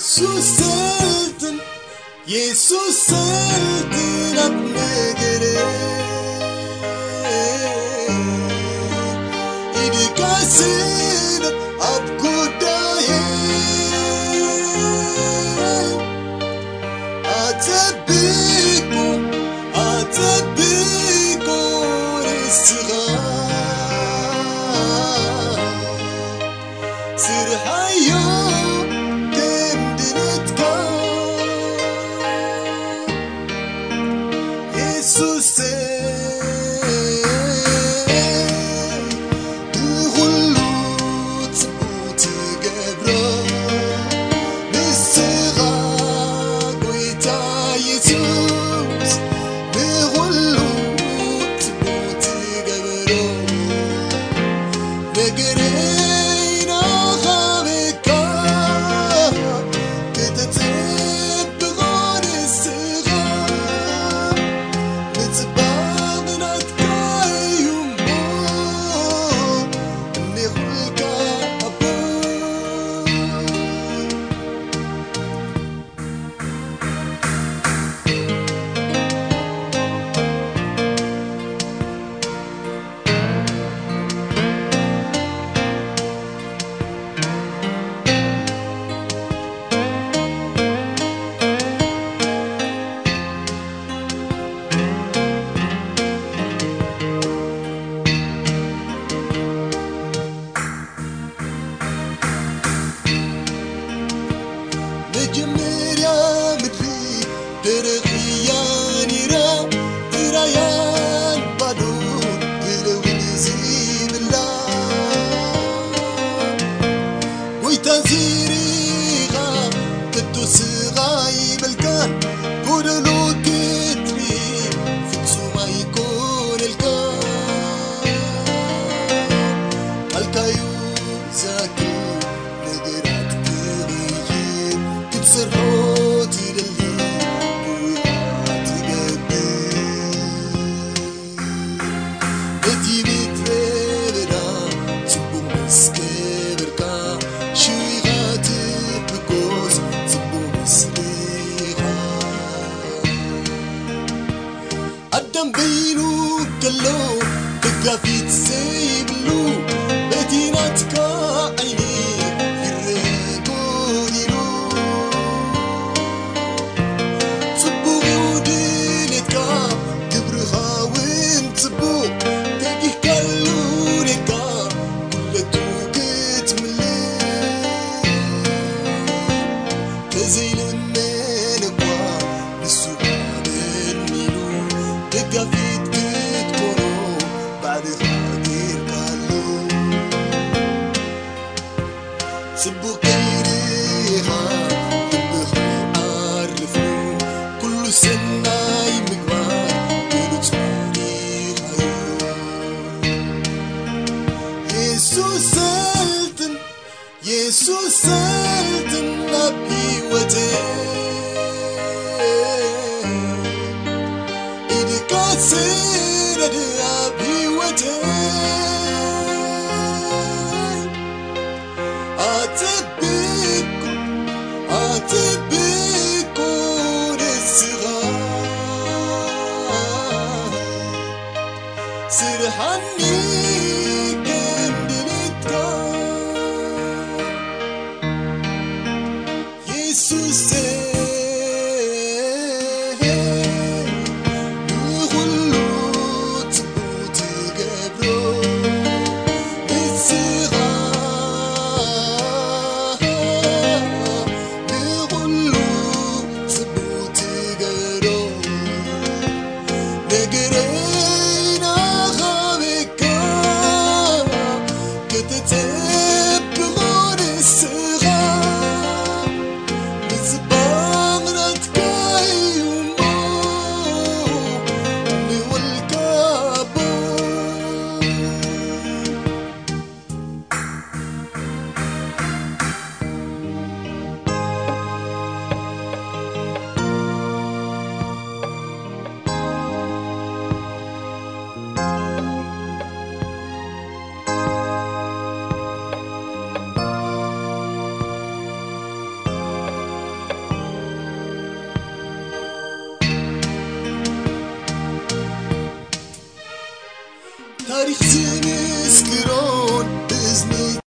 Jesus öldün, Jesus öldün atma gerek. İdi kalsın ab kudaya. Atabik mu, atabik o resira. Sır. them beetles. يسوع سالت النبي ودين إذ كسر النبي ودين posso. tarihçi